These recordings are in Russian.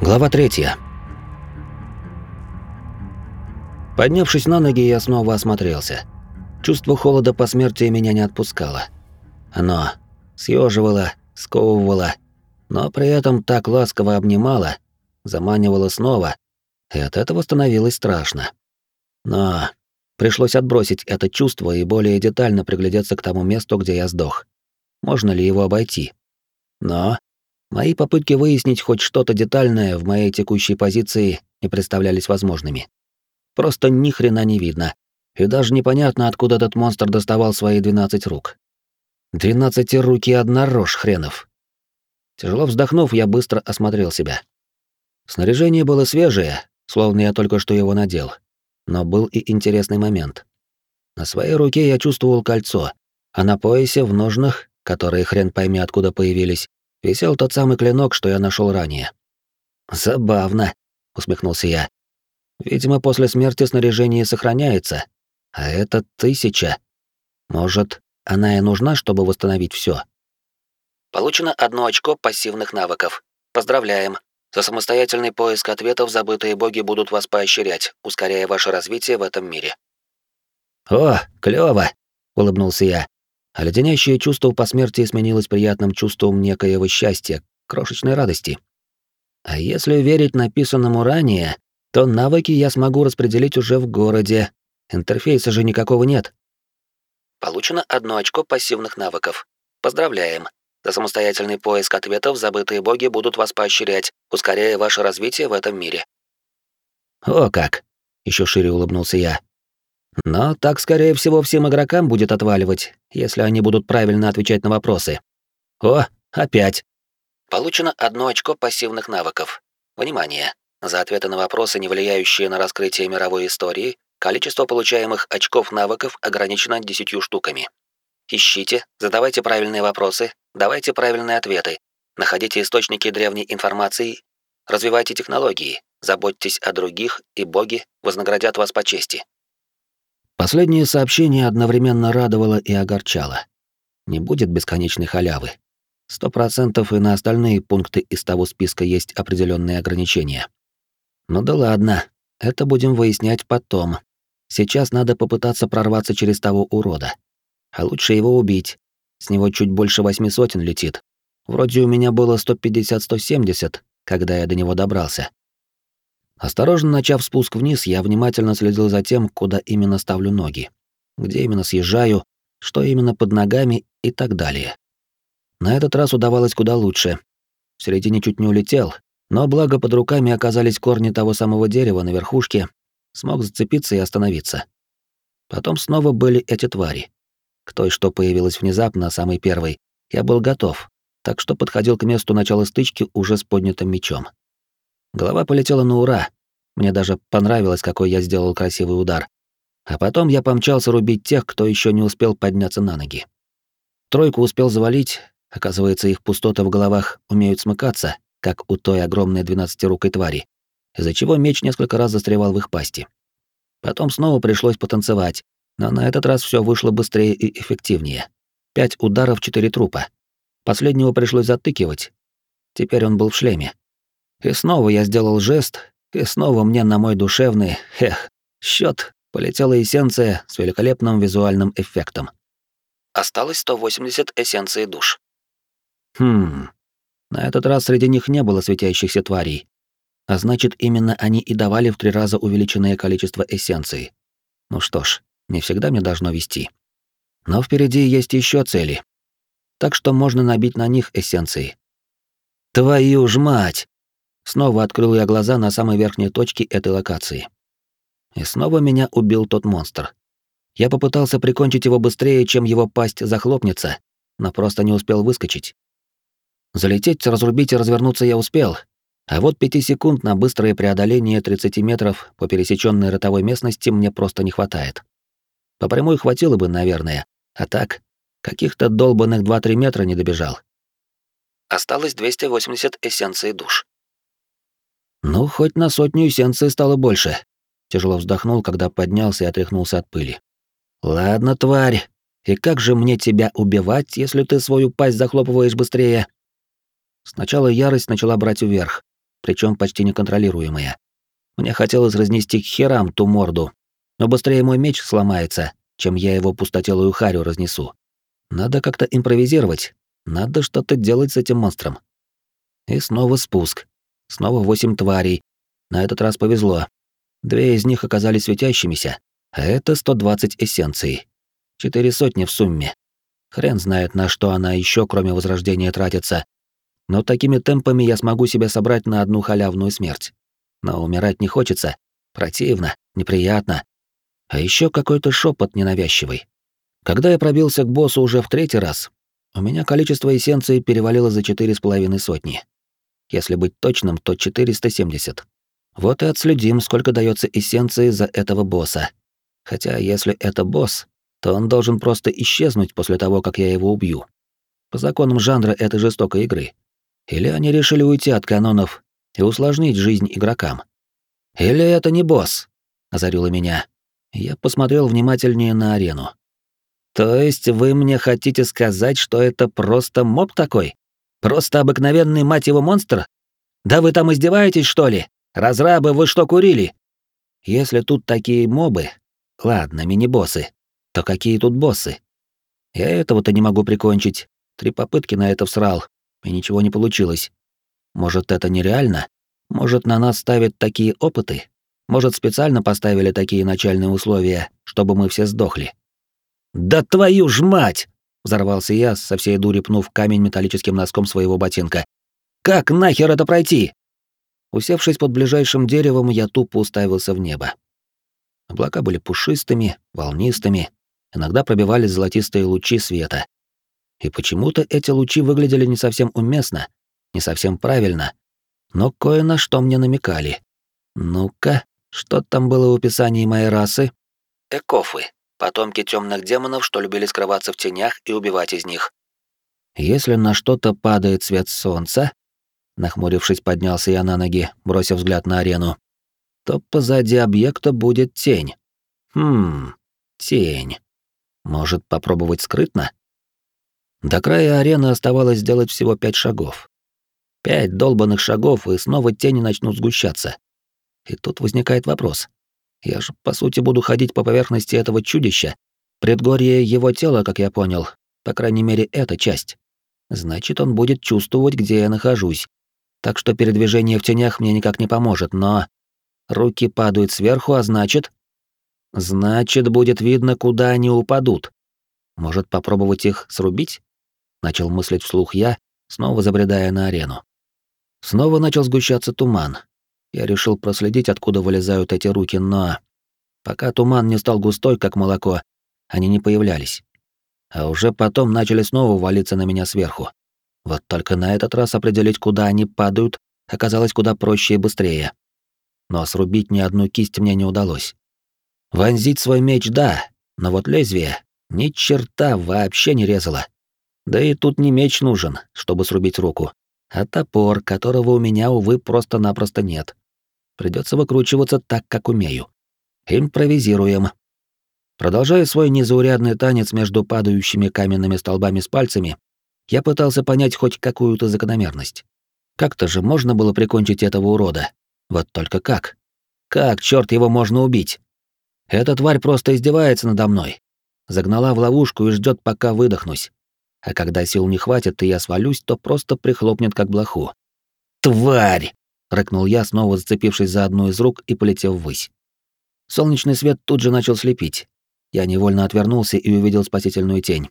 Глава третья. Поднявшись на ноги, я снова осмотрелся. Чувство холода по смерти меня не отпускало. Оно съеживало, сковывало, но при этом так ласково обнимало, заманивало снова, и от этого становилось страшно. Но пришлось отбросить это чувство и более детально приглядеться к тому месту, где я сдох. Можно ли его обойти? Но Мои попытки выяснить хоть что-то детальное в моей текущей позиции не представлялись возможными. Просто ни хрена не видно, и даже непонятно, откуда этот монстр доставал свои 12 рук. руки одна рожь хренов. Тяжело вздохнув, я быстро осмотрел себя. Снаряжение было свежее, словно я только что его надел. Но был и интересный момент. На своей руке я чувствовал кольцо, а на поясе, в ножнах, которые хрен пойми откуда появились, висел тот самый клинок, что я нашел ранее. «Забавно», — усмехнулся я. «Видимо, после смерти снаряжение сохраняется, а это тысяча. Может, она и нужна, чтобы восстановить все. Получено одно очко пассивных навыков. Поздравляем. За самостоятельный поиск ответов забытые боги будут вас поощрять, ускоряя ваше развитие в этом мире. О, клёво, улыбнулся я, а леденящее чувство по смерти сменилось приятным чувством некоего счастья, крошечной радости. А если верить написанному ранее, то навыки я смогу распределить уже в городе. Интерфейса же никакого нет. Получено одно очко пассивных навыков. Поздравляем. За самостоятельный поиск ответов забытые боги будут вас поощрять, ускоряя ваше развитие в этом мире. О как! Еще шире улыбнулся я. Но так, скорее всего, всем игрокам будет отваливать, если они будут правильно отвечать на вопросы. О, опять. Получено одно очко пассивных навыков. Внимание! За ответы на вопросы, не влияющие на раскрытие мировой истории, количество получаемых очков навыков ограничено десятью штуками. Ищите, задавайте правильные вопросы, давайте правильные ответы, находите источники древней информации, развивайте технологии, заботьтесь о других, и боги вознаградят вас по чести. Последнее сообщение одновременно радовало и огорчало. Не будет бесконечной халявы. Сто процентов и на остальные пункты из того списка есть определенные ограничения. Ну да ладно, это будем выяснять потом. Сейчас надо попытаться прорваться через того урода. А лучше его убить. С него чуть больше восьми сотен летит. Вроде у меня было 150-170, когда я до него добрался. Осторожно начав спуск вниз, я внимательно следил за тем, куда именно ставлю ноги, где именно съезжаю, что именно под ногами и так далее. На этот раз удавалось куда лучше. В середине чуть не улетел, но благо под руками оказались корни того самого дерева на верхушке, смог зацепиться и остановиться. Потом снова были эти твари. К той, что появилась внезапно, самой первой, я был готов, так что подходил к месту начала стычки уже с поднятым мечом. Голова полетела на ура. Мне даже понравилось, какой я сделал красивый удар. А потом я помчался рубить тех, кто еще не успел подняться на ноги. Тройку успел завалить, оказывается, их пустоты в головах умеют смыкаться, как у той огромной двенадцатирукой твари, из-за чего меч несколько раз застревал в их пасти. Потом снова пришлось потанцевать, но на этот раз все вышло быстрее и эффективнее. Пять ударов, четыре трупа. Последнего пришлось затыкивать. Теперь он был в шлеме. И снова я сделал жест, и снова мне на мой душевный, эх, счет полетела эссенция с великолепным визуальным эффектом. Осталось 180 эссенций душ. Хм. На этот раз среди них не было светящихся тварей. А значит, именно они и давали в три раза увеличенное количество эссенции. Ну что ж, не всегда мне должно вести. Но впереди есть еще цели. Так что можно набить на них эссенции. Твою ж мать! Снова открыл я глаза на самой верхней точке этой локации. И снова меня убил тот монстр. Я попытался прикончить его быстрее, чем его пасть захлопнется, но просто не успел выскочить. Залететь, разрубить и развернуться я успел, а вот пяти секунд на быстрое преодоление 30 метров по пересеченной ротовой местности мне просто не хватает. По прямой хватило бы, наверное, а так, каких-то долбанных 2-3 метра не добежал. Осталось 280 эссенций душ. Ну, хоть на сотню эссенции стало больше. Тяжело вздохнул, когда поднялся и отряхнулся от пыли. Ладно, тварь. И как же мне тебя убивать, если ты свою пасть захлопываешь быстрее? Сначала ярость начала брать вверх, причем почти неконтролируемые. Мне хотелось разнести к херам ту морду, но быстрее мой меч сломается, чем я его пустотелую харю разнесу. Надо как-то импровизировать, надо что-то делать с этим монстром. И снова спуск. Снова восемь тварей. На этот раз повезло. Две из них оказались светящимися, а это 120 эссенций. Четыре сотни в сумме. Хрен знает, на что она еще, кроме возрождения, тратится. Но такими темпами я смогу себя собрать на одну халявную смерть. Но умирать не хочется. Противно, неприятно. А еще какой-то шепот ненавязчивый. Когда я пробился к боссу уже в третий раз, у меня количество эссенций перевалило за четыре с половиной сотни. Если быть точным, то 470. Вот и отследим, сколько дается эссенции за этого босса. Хотя, если это босс, то он должен просто исчезнуть после того, как я его убью. По законам жанра этой жестокой игры. Или они решили уйти от канонов и усложнить жизнь игрокам. Или это не босс, озарило меня. Я посмотрел внимательнее на арену. То есть вы мне хотите сказать, что это просто моб такой? Просто обыкновенный, мать его, монстр? Да вы там издеваетесь, что ли? Разрабы, вы что курили? Если тут такие мобы, ладно, мини-боссы, то какие тут боссы? Я этого-то не могу прикончить. Три попытки на это всрал, и ничего не получилось. Может, это нереально? Может, на нас ставят такие опыты? Может, специально поставили такие начальные условия, чтобы мы все сдохли? «Да твою ж мать!» — взорвался я, со всей дури пнув камень металлическим носком своего ботинка. «Как нахер это пройти?» Усевшись под ближайшим деревом, я тупо уставился в небо. Облака были пушистыми, волнистыми, иногда пробивались золотистые лучи света. И почему-то эти лучи выглядели не совсем уместно, не совсем правильно, но кое на что мне намекали. Ну-ка, что там было в описании моей расы? Экофы, потомки темных демонов, что любили скрываться в тенях и убивать из них. Если на что-то падает свет солнца, нахмурившись, поднялся я на ноги, бросив взгляд на арену, то позади объекта будет тень. Хм, тень. Может, попробовать скрытно? До края арены оставалось сделать всего пять шагов. Пять долбанных шагов, и снова тени начнут сгущаться. И тут возникает вопрос. Я же, по сути, буду ходить по поверхности этого чудища. Предгорье его тела, как я понял. По крайней мере, эта часть. Значит, он будет чувствовать, где я нахожусь. Так что передвижение в тенях мне никак не поможет, но... Руки падают сверху, а значит... Значит, будет видно, куда они упадут. Может, попробовать их срубить? Начал мыслить вслух я, снова забредая на арену. Снова начал сгущаться туман. Я решил проследить, откуда вылезают эти руки, но... Пока туман не стал густой, как молоко, они не появлялись. А уже потом начали снова валиться на меня сверху. Вот только на этот раз определить, куда они падают, оказалось куда проще и быстрее. Но срубить ни одну кисть мне не удалось. Вонзить свой меч — да, но вот лезвие ни черта вообще не резало. Да и тут не меч нужен, чтобы срубить руку, а топор, которого у меня, увы, просто-напросто нет. Придется выкручиваться так, как умею. Импровизируем. Продолжая свой незаурядный танец между падающими каменными столбами с пальцами, я пытался понять хоть какую-то закономерность. Как-то же можно было прикончить этого урода. Вот только как? Как, черт, его можно убить? Эта тварь просто издевается надо мной. Загнала в ловушку и ждет, пока выдохнусь. А когда сил не хватит, и я свалюсь, то просто прихлопнет как блоху. «Тварь!» — рыкнул я, снова зацепившись за одну из рук и полетев ввысь. Солнечный свет тут же начал слепить. Я невольно отвернулся и увидел спасительную тень.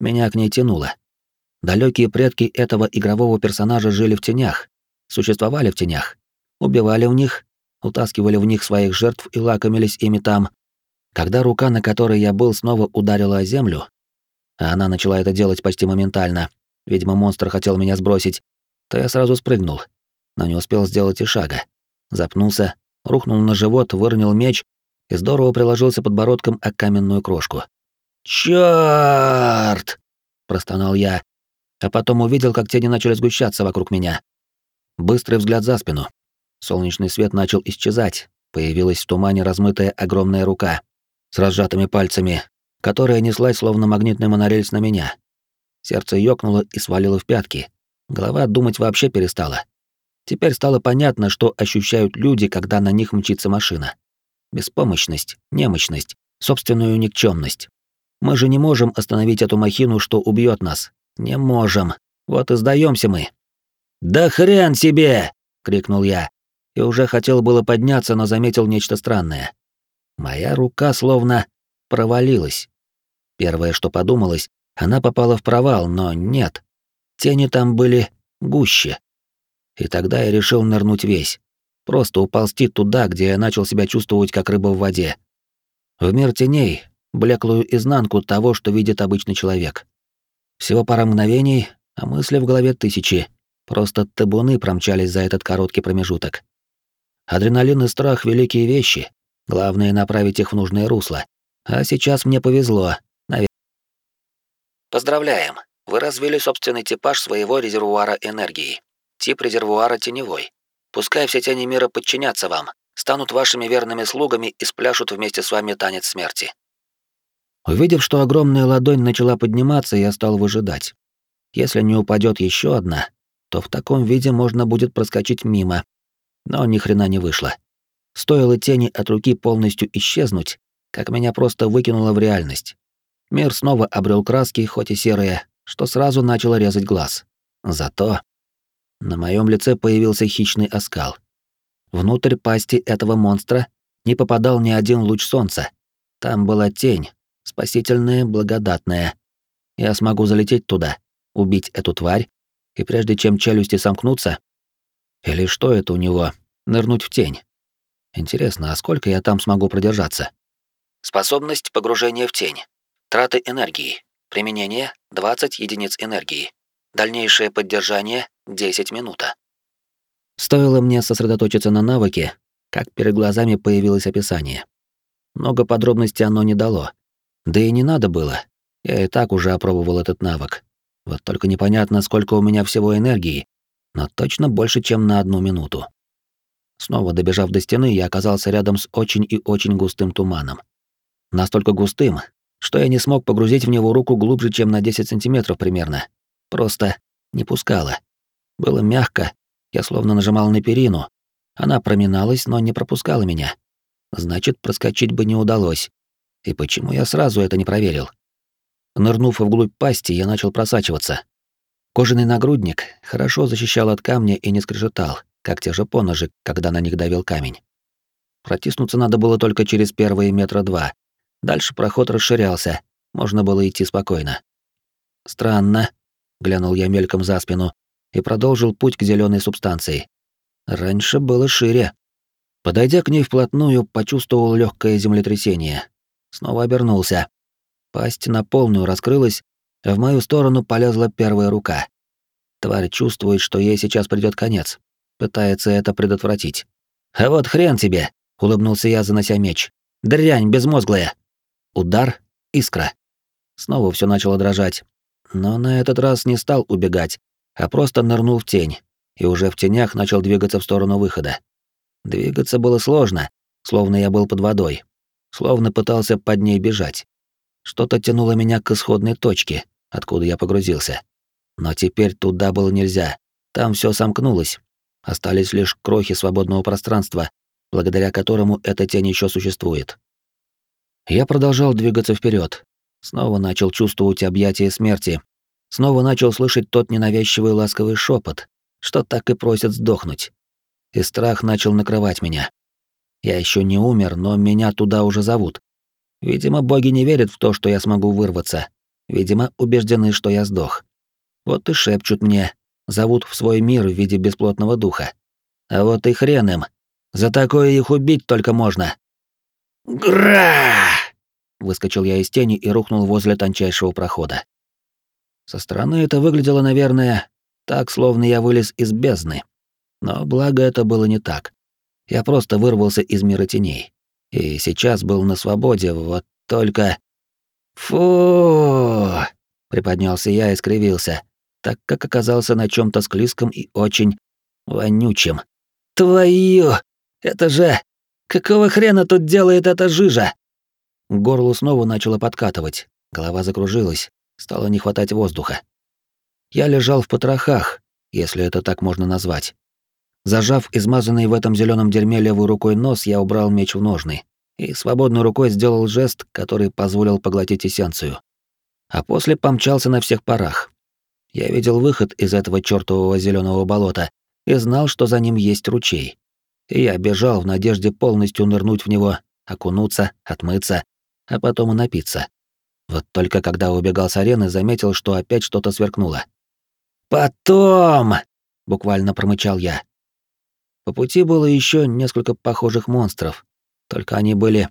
Меня к ней тянуло. Далекие предки этого игрового персонажа жили в тенях, существовали в тенях, убивали в них, утаскивали в них своих жертв и лакомились ими там. Когда рука, на которой я был, снова ударила о землю, а она начала это делать почти моментально, видимо, монстр хотел меня сбросить, то я сразу спрыгнул, но не успел сделать и шага. Запнулся, рухнул на живот, выронил меч и здорово приложился подбородком о каменную крошку. «Чёрт!» — простонал я, а потом увидел, как тени начали сгущаться вокруг меня. Быстрый взгляд за спину. Солнечный свет начал исчезать, появилась в тумане размытая огромная рука с разжатыми пальцами, которая неслась словно магнитный монорельс на меня. Сердце ёкнуло и свалило в пятки. Голова думать вообще перестала. Теперь стало понятно, что ощущают люди, когда на них мчится машина. Беспомощность, немощность, собственную никчемность. Мы же не можем остановить эту махину, что убьет нас. Не можем. Вот и сдаемся мы. «Да хрен себе!» — крикнул я. И уже хотел было подняться, но заметил нечто странное. Моя рука словно провалилась. Первое, что подумалось, она попала в провал, но нет. Тени там были гуще. И тогда я решил нырнуть весь. Просто уползти туда, где я начал себя чувствовать как рыба в воде. В мир теней, блеклую изнанку того, что видит обычный человек. Всего пара мгновений, а мысли в голове тысячи. Просто табуны промчались за этот короткий промежуток. Адреналин и страх — великие вещи. Главное — направить их в нужное русло. А сейчас мне повезло. Наверное. Поздравляем! Вы развили собственный типаж своего резервуара энергии. Тип резервуара теневой. Пускай все тени мира подчинятся вам, станут вашими верными слугами и спляшут вместе с вами танец смерти. Увидев, что огромная ладонь начала подниматься, я стал выжидать. Если не упадет еще одна, то в таком виде можно будет проскочить мимо. Но ни хрена не вышло. Стоило тени от руки полностью исчезнуть, как меня просто выкинуло в реальность. Мир снова обрел краски, хоть и серые, что сразу начало резать глаз. Зато на моем лице появился хищный оскал. Внутрь пасти этого монстра не попадал ни один луч солнца. Там была тень, спасительная, благодатная. Я смогу залететь туда, убить эту тварь, и прежде чем челюсти сомкнутся... Или что это у него? Нырнуть в тень. Интересно, а сколько я там смогу продержаться? Способность погружения в тень. Траты энергии. Применение 20 единиц энергии. Дальнейшее поддержание 10 минут. Стоило мне сосредоточиться на навыке, как перед глазами появилось описание. Много подробностей оно не дало. Да и не надо было. Я и так уже опробовал этот навык. Вот только непонятно, сколько у меня всего энергии, но точно больше, чем на одну минуту. Снова добежав до стены, я оказался рядом с очень и очень густым туманом. Настолько густым, что я не смог погрузить в него руку глубже, чем на 10 сантиметров примерно. Просто не пускала. Было мягко, я словно нажимал на перину. Она проминалась, но не пропускала меня. Значит, проскочить бы не удалось. И почему я сразу это не проверил? Нырнув вглубь пасти, я начал просачиваться. Кожаный нагрудник хорошо защищал от камня и не скрежетал, как те же поножи, когда на них давил камень. Протиснуться надо было только через первые метра два. Дальше проход расширялся, можно было идти спокойно. Странно, глянул я мельком за спину и продолжил путь к зеленой субстанции. Раньше было шире. Подойдя к ней вплотную, почувствовал легкое землетрясение. Снова обернулся. Пасть на полную раскрылась, а в мою сторону полезла первая рука. Тварь чувствует, что ей сейчас придет конец. Пытается это предотвратить. «А вот хрен тебе!» — улыбнулся я, занося меч. «Дрянь безмозглая!» Удар, искра. Снова все начало дрожать но на этот раз не стал убегать, а просто нырнул в тень и уже в тенях начал двигаться в сторону выхода. Двигаться было сложно, словно я был под водой, словно пытался под ней бежать. Что-то тянуло меня к исходной точке, откуда я погрузился. Но теперь туда было нельзя, там все сомкнулось. Остались лишь крохи свободного пространства, благодаря которому эта тень еще существует. Я продолжал двигаться вперед, Снова начал чувствовать объятия смерти. Снова начал слышать тот ненавязчивый ласковый шепот, что так и просит сдохнуть. И страх начал накрывать меня. Я еще не умер, но меня туда уже зовут. Видимо, боги не верят в то, что я смогу вырваться. Видимо, убеждены, что я сдох. Вот и шепчут мне, зовут в свой мир в виде бесплотного духа. А вот и хрен им. За такое их убить только можно. Гра! Выскочил я из тени и рухнул возле тончайшего прохода. Со стороны это выглядело, наверное, так, словно я вылез из бездны. Но благо это было не так. Я просто вырвался из мира теней. И сейчас был на свободе, вот только... Фу! Приподнялся я и скривился, так как оказался на чем то склизком и очень вонючем. Твою! Это же... Какого хрена тут делает эта жижа? К горлу снова начало подкатывать, голова закружилась, стало не хватать воздуха. Я лежал в потрохах, если это так можно назвать. Зажав измазанный в этом зеленом дерьме левой рукой нос, я убрал меч в ножны и свободной рукой сделал жест, который позволил поглотить эссенцию. А после помчался на всех парах. Я видел выход из этого чёртового зеленого болота и знал, что за ним есть ручей. И я бежал в надежде полностью нырнуть в него, окунуться, отмыться, а потом и напиться. Вот только когда убегал с арены, заметил, что опять что-то сверкнуло. «Потом!» — буквально промычал я. По пути было еще несколько похожих монстров, только они были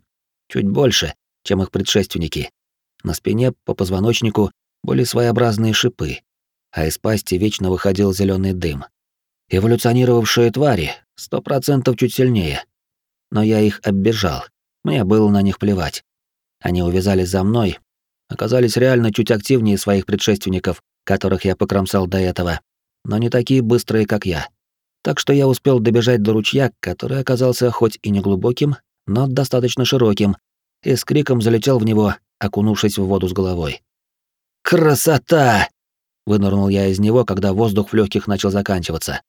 чуть больше, чем их предшественники. На спине по позвоночнику были своеобразные шипы, а из пасти вечно выходил зеленый дым. Эволюционировавшие твари, сто процентов чуть сильнее. Но я их оббежал, мне было на них плевать. Они увязались за мной, оказались реально чуть активнее своих предшественников, которых я покромсал до этого, но не такие быстрые, как я так что я успел добежать до ручья, который оказался хоть и не глубоким, но достаточно широким, и с криком залетел в него, окунувшись в воду с головой. «Красота!» — вынырнул я из него, когда воздух в легких начал заканчиваться.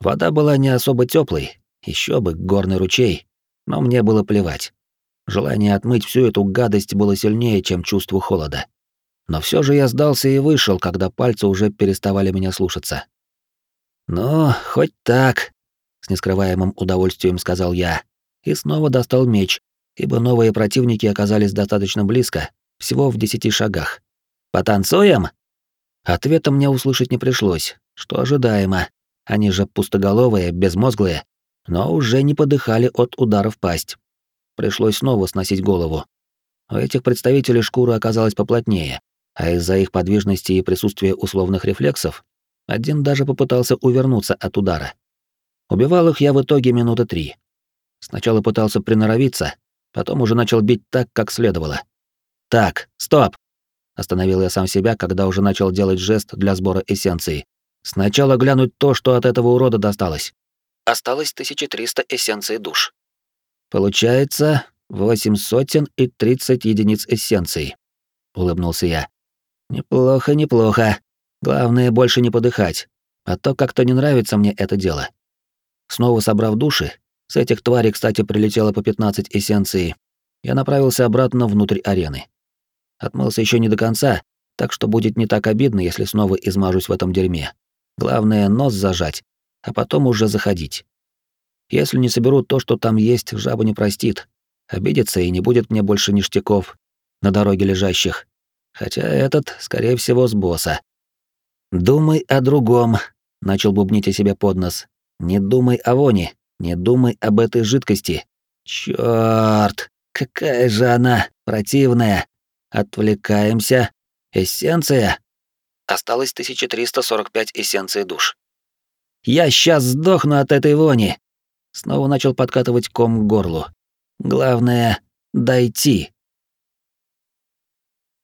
Вода была не особо теплой, еще бы, горный ручей, но мне было плевать. Желание отмыть всю эту гадость было сильнее, чем чувство холода. Но все же я сдался и вышел, когда пальцы уже переставали меня слушаться. «Ну, хоть так», — с нескрываемым удовольствием сказал я, и снова достал меч, ибо новые противники оказались достаточно близко, всего в десяти шагах. «Потанцуем?» Ответа мне услышать не пришлось, что ожидаемо. Они же пустоголовые, безмозглые, но уже не подыхали от удара в пасть. Пришлось снова сносить голову. У этих представителей шкура оказалась поплотнее, а из-за их подвижности и присутствия условных рефлексов один даже попытался увернуться от удара. Убивал их я в итоге минуты три. Сначала пытался приноровиться, потом уже начал бить так, как следовало. «Так, стоп!» Остановил я сам себя, когда уже начал делать жест для сбора эссенции. «Сначала глянуть то, что от этого урода досталось». Осталось 1300 эссенций душ. Получается, 830 единиц эссенции. Улыбнулся я. Неплохо, неплохо. Главное, больше не подыхать, а то как-то не нравится мне это дело. Снова собрав души, с этих тварей, кстати, прилетело по 15 эссенций, я направился обратно внутрь арены. Отмылся еще не до конца, так что будет не так обидно, если снова измажусь в этом дерьме. Главное, нос зажать, а потом уже заходить. Если не соберу то, что там есть, жаба не простит. Обидится и не будет мне больше ништяков на дороге лежащих. Хотя этот, скорее всего, с босса. «Думай о другом», — начал бубнить о себе под нос. «Не думай о воне, не думай об этой жидкости. Чёрт, какая же она противная. Отвлекаемся. Эссенция?» Осталось 1345 эссенций душ. «Я сейчас сдохну от этой вони!» Снова начал подкатывать ком к горлу. «Главное — дойти».